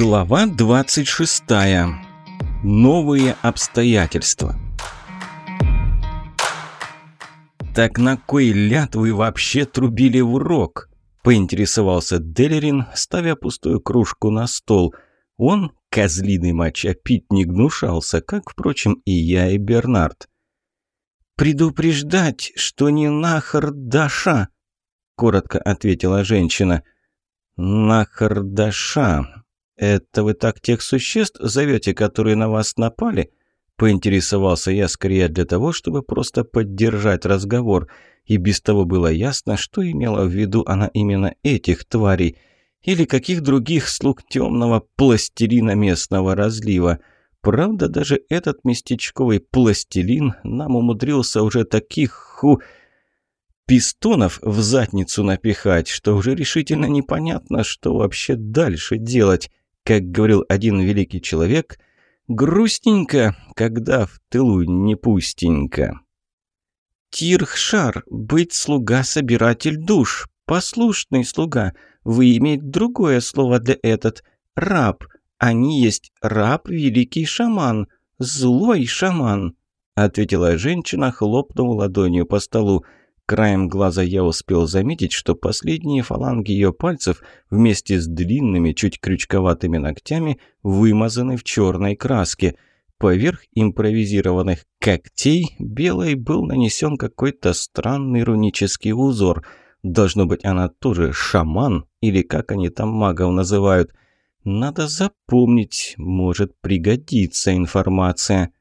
Глава 26. Новые обстоятельства. «Так на кой ляд вы вообще трубили в рог?» – поинтересовался Делерин, ставя пустую кружку на стол. Он, козлиный моча, пить не гнушался, как, впрочем, и я, и Бернард. «Предупреждать, что не нахардаша», – коротко ответила женщина. «Нахардаша», «Это вы так тех существ зовете, которые на вас напали?» Поинтересовался я скорее для того, чтобы просто поддержать разговор. И без того было ясно, что имела в виду она именно этих тварей. Или каких других слуг темного пластилина местного разлива. Правда, даже этот местечковый пластилин нам умудрился уже таких ху пистонов в задницу напихать, что уже решительно непонятно, что вообще дальше делать. Как говорил один великий человек, грустненько, когда в тылу не пустенько. «Тирхшар, быть слуга-собиратель душ, послушный слуга. Вы имеете другое слово для этот. Раб. Они есть раб, великий шаман, злой шаман», ответила женщина, хлопнув ладонью по столу. Краем глаза я успел заметить, что последние фаланги ее пальцев вместе с длинными, чуть крючковатыми ногтями вымазаны в черной краске. Поверх импровизированных когтей белой был нанесен какой-то странный рунический узор. Должно быть, она тоже шаман, или как они там магов называют. Надо запомнить, может пригодиться информация.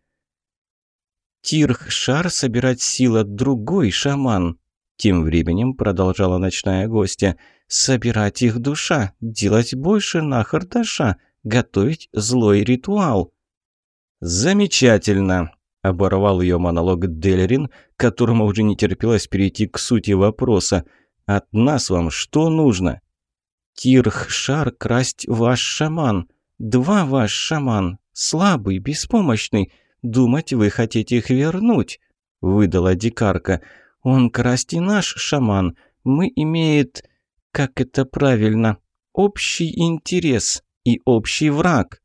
Тирх-шар собирать сила другой шаман. Тем временем продолжала ночная гостья. Собирать их душа, делать больше нахардаша, готовить злой ритуал. Замечательно, оборвал ее монолог Делерин, которому уже не терпелось перейти к сути вопроса. От нас вам что нужно? Тирх-шар красть ваш шаман. Два ваш шаман. Слабый, беспомощный. Думать, вы хотите их вернуть?» – выдала дикарка. «Он красть и наш шаман. Мы имеет, как это правильно, общий интерес и общий враг».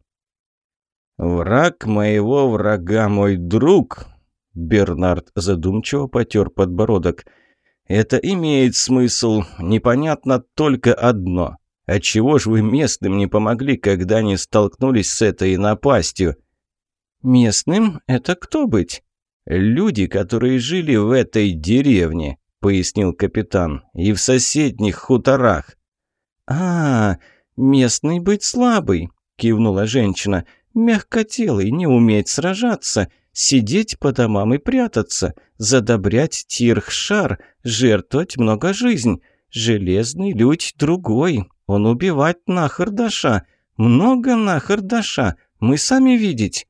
«Враг моего врага мой друг», – Бернард задумчиво потер подбородок. «Это имеет смысл. Непонятно только одно. Отчего ж вы местным не помогли, когда они столкнулись с этой напастью?» «Местным это кто быть?» «Люди, которые жили в этой деревне», — пояснил капитан, — «и в соседних хуторах». «А, местный быть слабый», — кивнула женщина, — «мягкотелый, не уметь сражаться, сидеть по домам и прятаться, задобрять тирх-шар, жертвовать много жизнь. Железный людь другой, он убивать нахардаша, много нахардаша, мы сами видеть».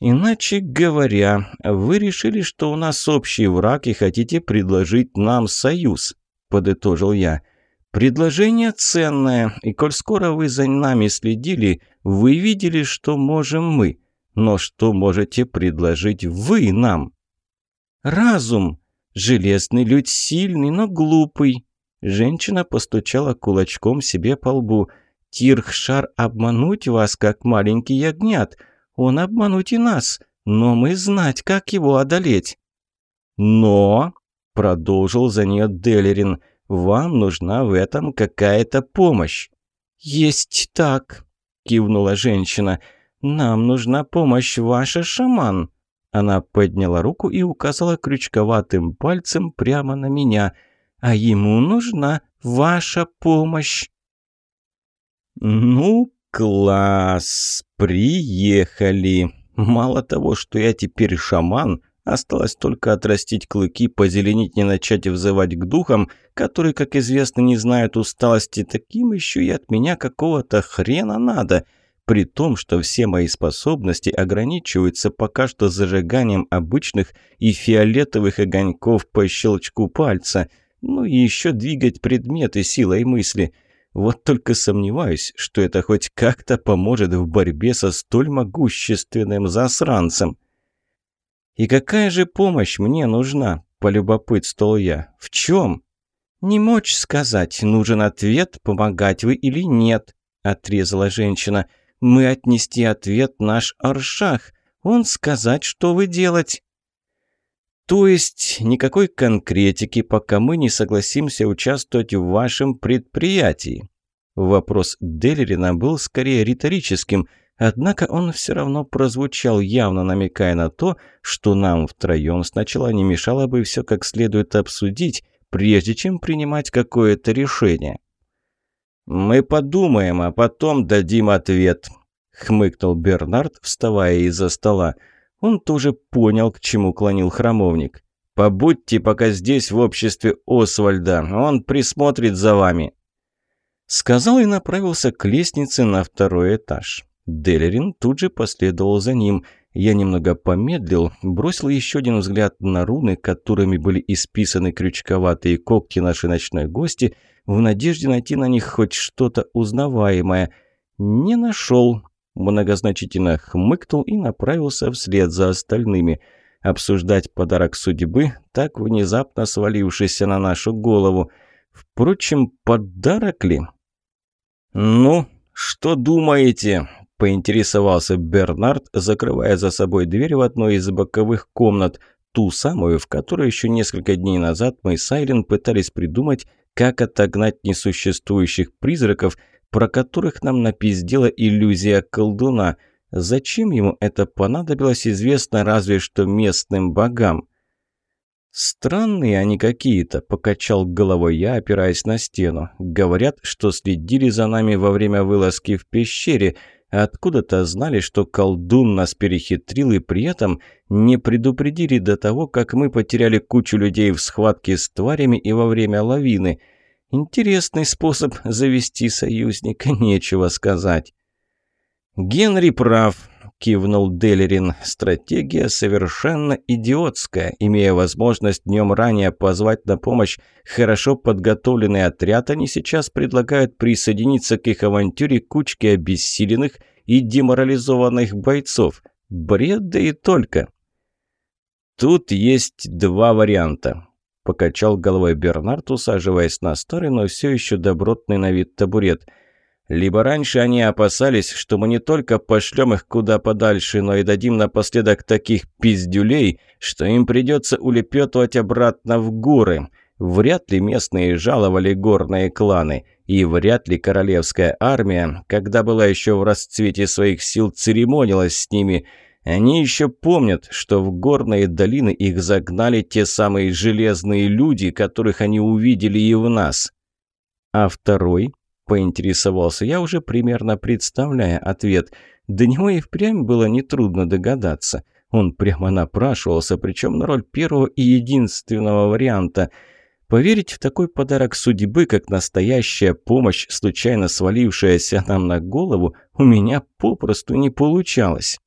«Иначе говоря, вы решили, что у нас общий враг и хотите предложить нам союз», – подытожил я. «Предложение ценное, и коль скоро вы за нами следили, вы видели, что можем мы. Но что можете предложить вы нам?» «Разум. Железный людь сильный, но глупый». Женщина постучала кулачком себе по лбу. «Тирхшар обмануть вас, как маленький ягнят». Он обмануть и нас, но мы знать, как его одолеть». «Но», — продолжил за нее Делерин, — «вам нужна в этом какая-то помощь». «Есть так», — кивнула женщина, — «нам нужна помощь ваша, шаман». Она подняла руку и указала крючковатым пальцем прямо на меня. «А ему нужна ваша помощь». «Ну, «Класс! Приехали! Мало того, что я теперь шаман, осталось только отрастить клыки, позеленить и начать взывать к духам, которые, как известно, не знают усталости, таким еще и от меня какого-то хрена надо» при том, что все мои способности ограничиваются пока что зажиганием обычных и фиолетовых огоньков по щелчку пальца, ну и еще двигать предметы силой мысли – вот только сомневаюсь, что это хоть как-то поможет в борьбе со столь могущественным засранцем. «И какая же помощь мне нужна?» – полюбопытствовал я. «В чем?» «Не мочь сказать, нужен ответ, помогать вы или нет», — отрезала женщина. «Мы отнести ответ наш Аршах. Он сказать, что вы делать». То есть никакой конкретики, пока мы не согласимся участвовать в вашем предприятии. Вопрос Делерина был скорее риторическим, однако он все равно прозвучал, явно намекая на то, что нам втроем сначала не мешало бы все как следует обсудить, прежде чем принимать какое-то решение. «Мы подумаем, а потом дадим ответ», — хмыкнул Бернард, вставая из-за стола. Он тоже понял, к чему клонил храмовник. «Побудьте пока здесь, в обществе Освальда, он присмотрит за вами». Сказал и направился к лестнице на второй этаж. Делерин тут же последовал за ним. Я немного помедлил, бросил еще один взгляд на руны, которыми были исписаны крючковатые когти нашей ночной гости, в надежде найти на них хоть что-то узнаваемое. Не нашел, многозначительно хмыкнул и направился вслед за остальными. Обсуждать подарок судьбы, так внезапно свалившийся на нашу голову. Впрочем, подарок ли? «Ну, что думаете?» – поинтересовался Бернард, закрывая за собой дверь в одной из боковых комнат, ту самую, в которой еще несколько дней назад мы с Айлен пытались придумать, как отогнать несуществующих призраков – про которых нам напиздела иллюзия колдуна. Зачем ему это понадобилось, известно разве что местным богам. «Странные они какие-то», – покачал головой я, опираясь на стену. «Говорят, что следили за нами во время вылазки в пещере, откуда-то знали, что колдун нас перехитрил и при этом не предупредили до того, как мы потеряли кучу людей в схватке с тварями и во время лавины». Интересный способ завести союзника, нечего сказать. «Генри прав», – кивнул Делерин. «Стратегия совершенно идиотская. Имея возможность днем ранее позвать на помощь хорошо подготовленный отряд, они сейчас предлагают присоединиться к их авантюре кучки обессиленных и деморализованных бойцов. Бред да и только». Тут есть два варианта. Покачал головой Бернард, усаживаясь на старый, но все еще добротный на вид табурет. Либо раньше они опасались, что мы не только пошлем их куда подальше, но и дадим напоследок таких пиздюлей, что им придется улепетывать обратно в горы. Вряд ли местные жаловали горные кланы, и вряд ли королевская армия, когда была еще в расцвете своих сил, церемонилась с ними – они еще помнят, что в горные долины их загнали те самые железные люди, которых они увидели и в нас. А второй, поинтересовался я, уже примерно представляя ответ. До него и впрямь было нетрудно догадаться. Он прямо напрашивался, причем на роль первого и единственного варианта. Поверить в такой подарок судьбы, как настоящая помощь, случайно свалившаяся нам на голову, у меня попросту не получалось.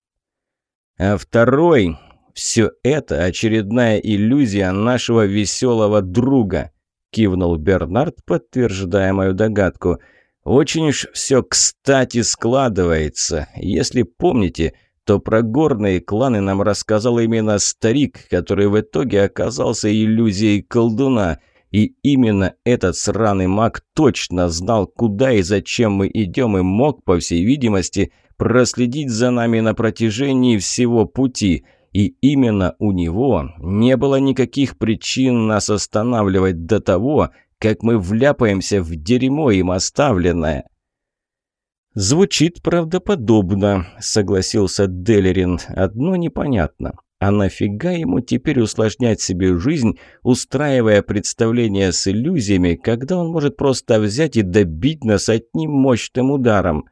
А второй – все это очередная иллюзия нашего веселого друга, кивнул Бернард, подтверждая мою догадку. Очень уж все кстати складывается. Если помните, то про горные кланы нам рассказал именно старик, который в итоге оказался иллюзией колдуна. И именно этот сраный маг точно знал, куда и зачем мы идем, и мог, по всей видимости, проследить за нами на протяжении всего пути. И именно у него не было никаких причин нас останавливать до того, как мы вляпаемся в дерьмо им оставленное. «Звучит правдоподобно», — согласился Делерин. «Одно непонятно. А нафига ему теперь усложнять себе жизнь, устраивая представление с иллюзиями, когда он может просто взять и добить нас одним мощным ударом?»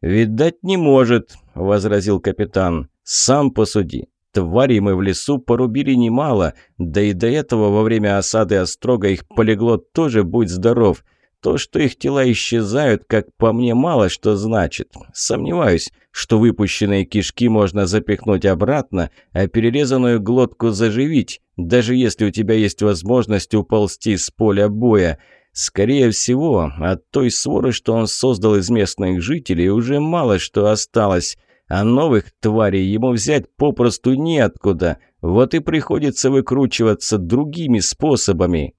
«Видать, не может», — возразил капитан. «Сам посуди. Твари мы в лесу порубили немало, да и до этого во время осады Острога их полегло тоже будь здоров. То, что их тела исчезают, как по мне, мало что значит. Сомневаюсь, что выпущенные кишки можно запихнуть обратно, а перерезанную глотку заживить, даже если у тебя есть возможность уползти с поля боя». Скорее всего, от той своры, что он создал из местных жителей, уже мало что осталось, а новых тварей ему взять попросту неоткуда, вот и приходится выкручиваться другими способами.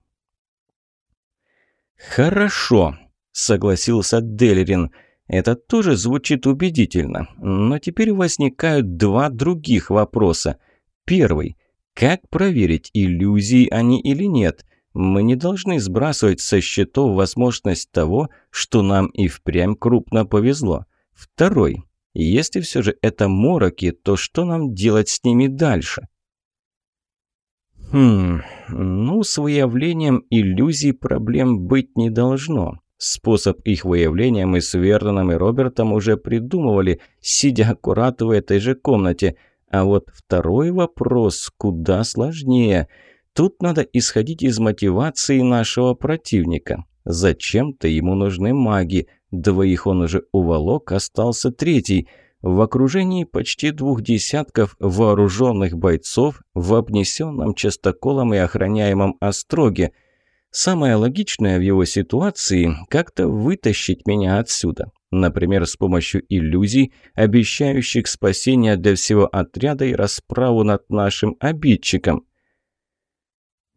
«Хорошо», — согласился Делерин. Это тоже звучит убедительно, но теперь возникают два других вопроса. Первый. Как проверить, иллюзии они или нет? Мы не должны сбрасывать со счетов возможность того, что нам и впрямь крупно повезло. Второй. Если все же это мороки, то что нам делать с ними дальше? Хм, ну, с выявлением иллюзий проблем быть не должно. Способ их выявления мы с Верноном и Робертом уже придумывали, сидя аккурат в этой же комнате. А вот второй вопрос куда сложнее. Тут надо исходить из мотивации нашего противника. Зачем-то ему нужны маги. Двоих он уже уволок, остался третий – в окружении почти двух десятков вооруженных бойцов в обнесенном частоколом и охраняемом остроге. Самое логичное в его ситуации – как-то вытащить меня отсюда. Например, с помощью иллюзий, обещающих спасение для всего отряда и расправу над нашим обидчиком.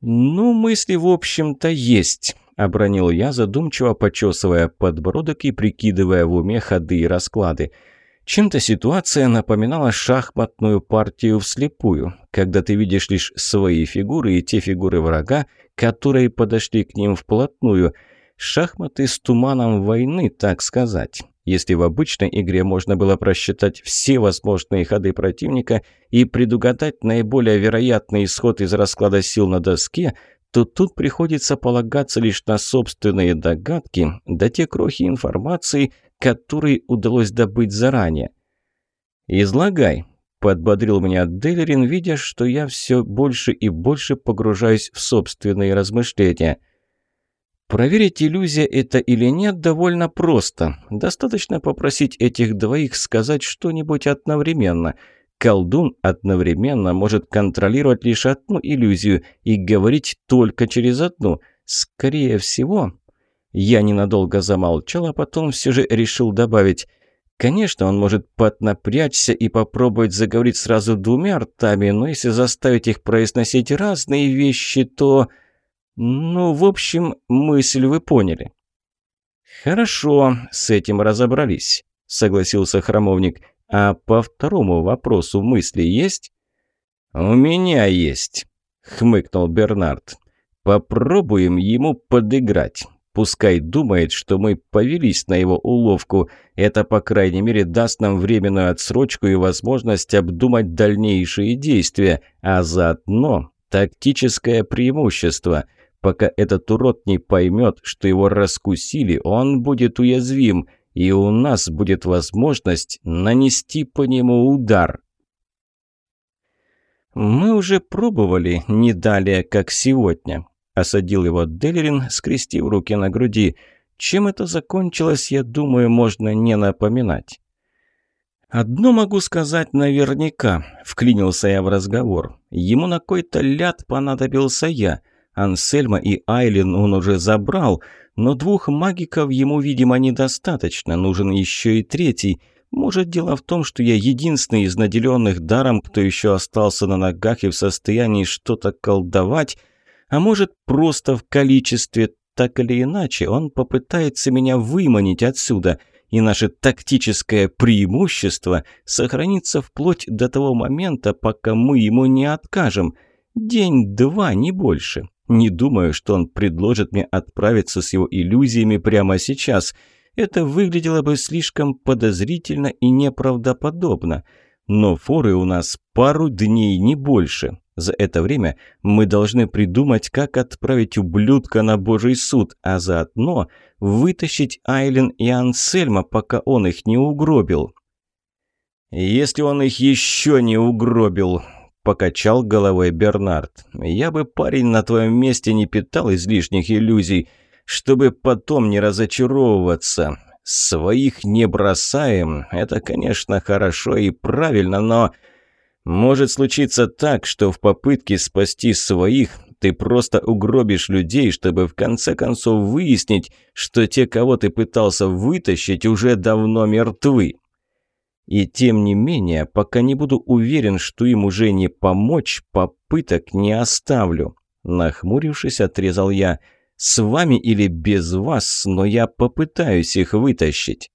«Ну, мысли, в общем-то, есть», – обронил я, задумчиво почесывая подбородок и прикидывая в уме ходы и расклады – чем-то ситуация напоминала шахматную партию вслепую, когда ты видишь лишь свои фигуры и те фигуры врага, которые подошли к ним вплотную. Шахматы с туманом войны, так сказать. Если в обычной игре можно было просчитать все возможные ходы противника и предугадать наиболее вероятный исход из расклада сил на доске, то тут приходится полагаться лишь на собственные догадки, да те крохи информации, которые удалось добыть заранее. «Излагай», – подбодрил меня Делерин, видя, что я все больше и больше погружаюсь в собственные размышления. Проверить, иллюзия это или нет, довольно просто. Достаточно попросить этих двоих сказать что-нибудь одновременно. Колдун одновременно может контролировать лишь одну иллюзию и говорить только через одну. Скорее всего, я ненадолго замолчал, а потом все же решил добавить. Конечно, он может поднапрячься и попробовать заговорить сразу двумя ртами, но если заставить их произносить разные вещи, то... Ну, в общем, мысль вы поняли. «Хорошо, с этим разобрались», — согласился храмовник. «А по второму вопросу мысли есть?» «У меня есть», — хмыкнул Бернард. «Попробуем ему подыграть. Пускай думает, что мы повелись на его уловку. Это, по крайней мере, даст нам временную отсрочку и возможность обдумать дальнейшие действия, а заодно тактическое преимущество. Пока этот урод не поймет, что его раскусили, он будет уязвим, и у нас будет возможность нанести по нему удар. Мы уже пробовали не далее, как сегодня. Осадил его Делерин, скрестив руки на груди. Чем это закончилось, я думаю, можно не напоминать. «Одно могу сказать наверняка», — вклинился я в разговор. «Ему на кой-то ляд понадобился я. Ансельма и Айлин он уже забрал, но двух магиков ему, видимо, недостаточно, нужен еще и третий. Может, дело в том, что я единственный из наделенных даром, кто еще остался на ногах и в состоянии что-то колдовать, а может, просто в количестве. Так или иначе, он попытается меня выманить отсюда, и наше тактическое преимущество сохранится вплоть до того момента, пока мы ему не откажем. День-два, не больше. Не думаю, что он предложит мне отправиться с его иллюзиями прямо сейчас. Это выглядело бы слишком подозрительно и неправдоподобно. Но форы у нас пару дней, не больше. За это время мы должны придумать, как отправить ублюдка на божий суд, а заодно вытащить Айлен и Ансельма, пока он их не угробил. «Если он их еще не угробил», – покачал головой Бернард, – «я бы, парень, на твоем месте не питал излишних иллюзий, чтобы потом не разочаровываться. Своих не бросаем, это, конечно, хорошо и правильно, но...» Может случиться так, что в попытке спасти своих ты просто угробишь людей, чтобы в конце концов выяснить, что те, кого ты пытался вытащить, уже давно мертвы. И тем не менее, пока не буду уверен, что им уже не помочь, попыток не оставлю. Нахмурившись, отрезал я. С вами или без вас, но я попытаюсь их вытащить.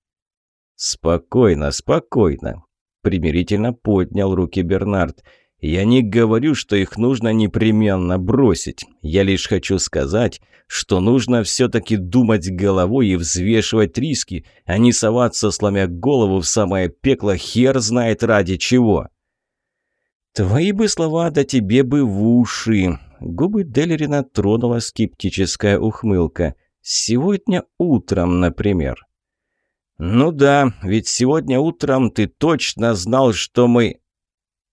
«Спокойно, спокойно», – примирительно поднял руки Бернард. «Я не говорю, что их нужно непременно бросить. Я лишь хочу сказать, что нужно все-таки думать головой и взвешивать риски, а не соваться, сломя голову в самое пекло, хер знает ради чего». «Твои бы слова, да тебе бы в уши!» Губы Делерина тронула скептическая ухмылка. «Сегодня утром, например». «Ну да, ведь сегодня утром ты точно знал, что мы...»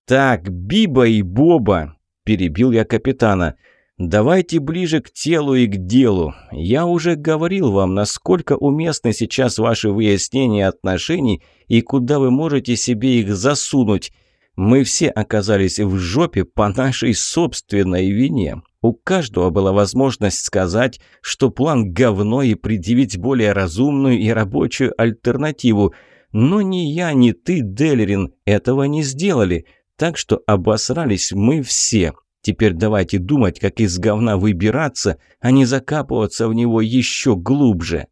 «Так, Биба и Боба!» – перебил я капитана. «Давайте ближе к телу и к делу. Я уже говорил вам, насколько уместны сейчас ваши выяснения отношений и куда вы можете себе их засунуть. Мы все оказались в жопе по нашей собственной вине. У каждого была возможность сказать, что план говно и предъявить более разумную и рабочую альтернативу. Но ни я, ни ты, Делерин, этого не сделали. Так что обосрались мы все. Теперь давайте думать, как из говна выбираться, а не закапываться в него еще глубже.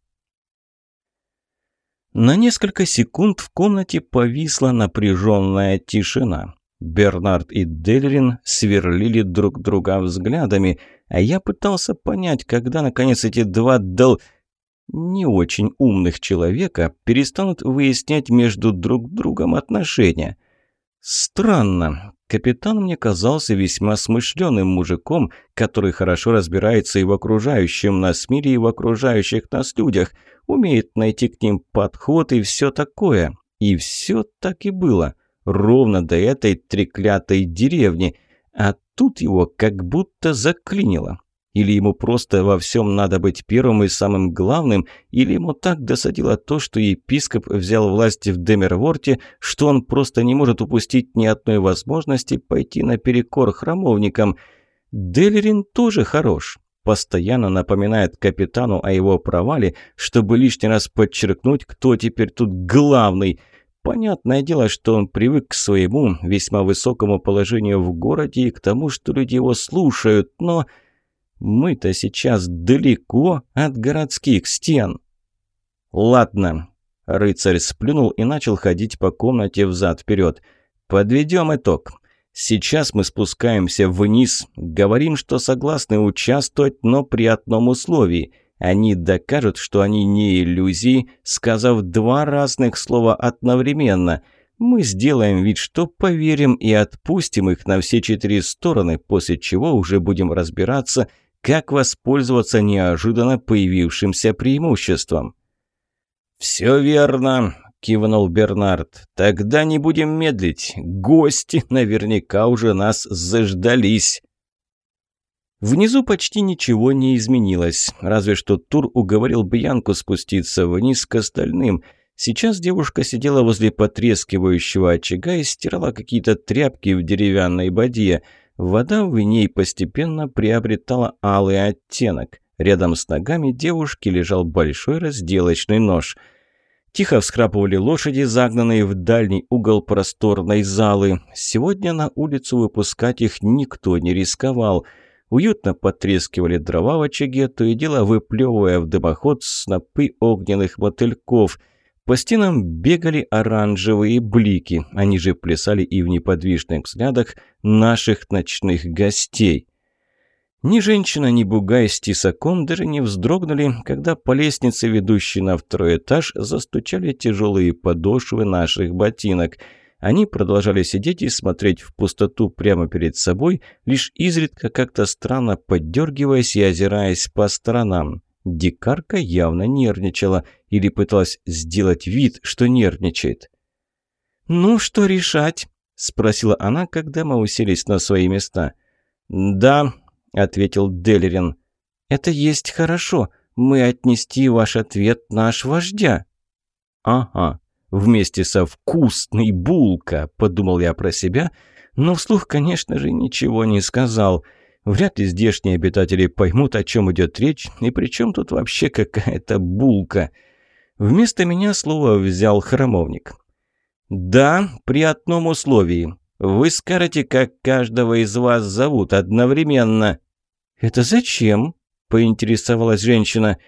На несколько секунд в комнате повисла напряженная тишина. Бернард и Делерин сверлили друг друга взглядами, а я пытался понять, когда, наконец, эти два дол... не очень умных человека перестанут выяснять между друг другом отношения. Странно. Капитан мне казался весьма смышленым мужиком, который хорошо разбирается и в окружающем нас мире, и в окружающих нас людях – умеет найти к ним подход и все такое. И все так и было. Ровно до этой треклятой деревни. А тут его как будто заклинило. Или ему просто во всем надо быть первым и самым главным, или ему так досадило то, что епископ взял власть в Демерворте, что он просто не может упустить ни одной возможности пойти наперекор храмовникам. Делерин тоже хорош постоянно напоминает капитану о его провале, чтобы лишний раз подчеркнуть, кто теперь тут главный. Понятное дело, что он привык к своему весьма высокому положению в городе и к тому, что люди его слушают, но мы-то сейчас далеко от городских стен. Ладно, рыцарь сплюнул и начал ходить по комнате взад-вперед. Подведем итог. Сейчас мы спускаемся вниз, говорим, что согласны участвовать, но при одном условии. Они докажут, что они не иллюзии, сказав два разных слова одновременно. Мы сделаем вид, что поверим и отпустим их на все четыре стороны, после чего уже будем разбираться, как воспользоваться неожиданно появившимся преимуществом. «Все верно кивнул Бернард. «Тогда не будем медлить. Гости наверняка уже нас заждались». Внизу почти ничего не изменилось, разве что Тур уговорил Бьянку спуститься вниз к остальным. Сейчас девушка сидела возле потрескивающего очага и стирала какие-то тряпки в деревянной бадье. Вода в ней постепенно приобретала алый оттенок. Рядом с ногами девушки лежал большой разделочный нож – Тихо всхрапывали лошади, загнанные в дальний угол просторной залы. Сегодня на улицу выпускать их никто не рисковал. Уютно потрескивали дрова в очаге, то и дело выплевывая в дымоход снопы огненных мотыльков. По стенам бегали оранжевые блики, они же плясали и в неподвижных взглядах наших ночных гостей. Ни женщина, ни бугай с тисаком даже не вздрогнули, когда по лестнице, ведущей на второй этаж, застучали тяжелые подошвы наших ботинок. Они продолжали сидеть и смотреть в пустоту прямо перед собой, лишь изредка как-то странно поддергиваясь и озираясь по сторонам. Дикарка явно нервничала или пыталась сделать вид, что нервничает. «Ну, что решать?» – спросила она, когда мы уселись на свои места. «Да», – ответил Делерин. «Это есть хорошо. Мы отнести ваш ответ наш вождя». «Ага, вместе со вкусной булка», – подумал я про себя, но вслух, конечно же, ничего не сказал. Вряд ли здешние обитатели поймут, о чем идет речь, и при чем тут вообще какая-то булка. Вместо меня слово взял храмовник. «Да, при одном условии. Вы скажете, как каждого из вас зовут одновременно». «Это зачем?» – поинтересовалась женщина.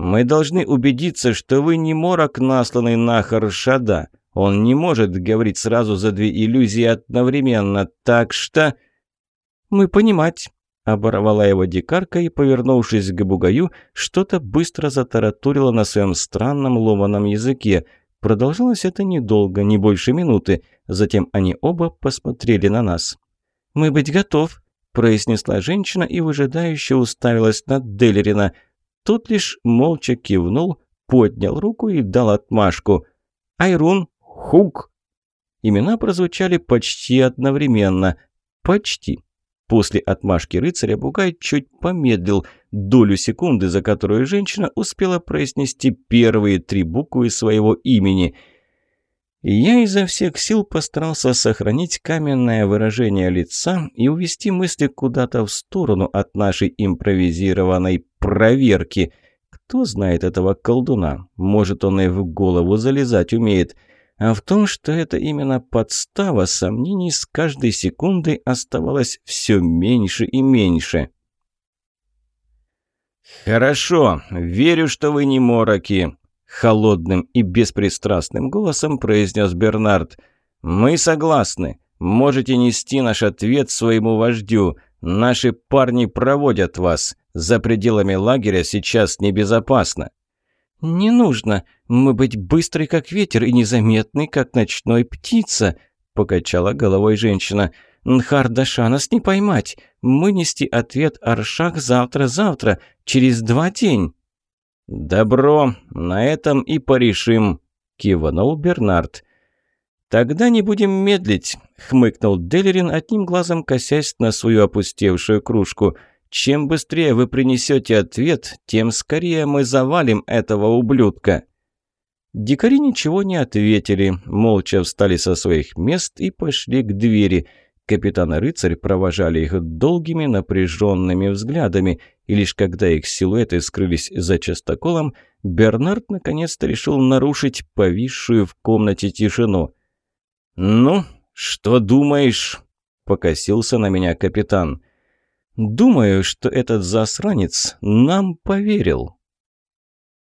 Мы должны убедиться, что вы не морок, насланный на Харшада. Он не может говорить сразу за две иллюзии одновременно, так что...» «Мы понимать», — оборвала его дикарка и, повернувшись к бугаю, что-то быстро затараторила на своем странном ломаном языке. Продолжалось это недолго, не больше минуты. Затем они оба посмотрели на нас. «Мы быть готов», — произнесла женщина и выжидающе уставилась на Делерина. Тот лишь молча кивнул, поднял руку и дал отмашку. «Айрун, Хук!» Имена прозвучали почти одновременно. Почти. После отмашки рыцаря Бугай чуть помедлил, долю секунды, за которую женщина успела произнести первые три буквы своего имени. Я изо всех сил постарался сохранить каменное выражение лица и увести мысли куда-то в сторону от нашей импровизированной проверки. Кто знает этого колдуна? Может, он и в голову залезать умеет – а в том, что это именно подстава, сомнений с каждой секундой оставалось все меньше и меньше. «Хорошо, верю, что вы не мороки», — холодным и беспристрастным голосом произнес Бернард. «Мы согласны. Можете нести наш ответ своему вождю. Наши парни проводят вас. За пределами лагеря сейчас небезопасно». «Не нужно. Мы быть быстрой, как ветер, и незаметной, как ночной птица», — покачала головой женщина. «Нхардаша нас не поймать. Мы нести ответ Аршах завтра-завтра, через два день». «Добро, на этом и порешим», — киванул Бернард. «Тогда не будем медлить», — хмыкнул Делерин, одним глазом косясь на свою опустевшую кружку. Чем быстрее вы принесете ответ, тем скорее мы завалим этого ублюдка». Дикари ничего не ответили, молча встали со своих мест и пошли к двери. Капитан и рыцарь провожали их долгими напряженными взглядами, и лишь когда их силуэты скрылись за частоколом, Бернард наконец-то решил нарушить повисшую в комнате тишину. «Ну, что думаешь?» – покосился на меня капитан. Думаю, что этот засранец нам поверил.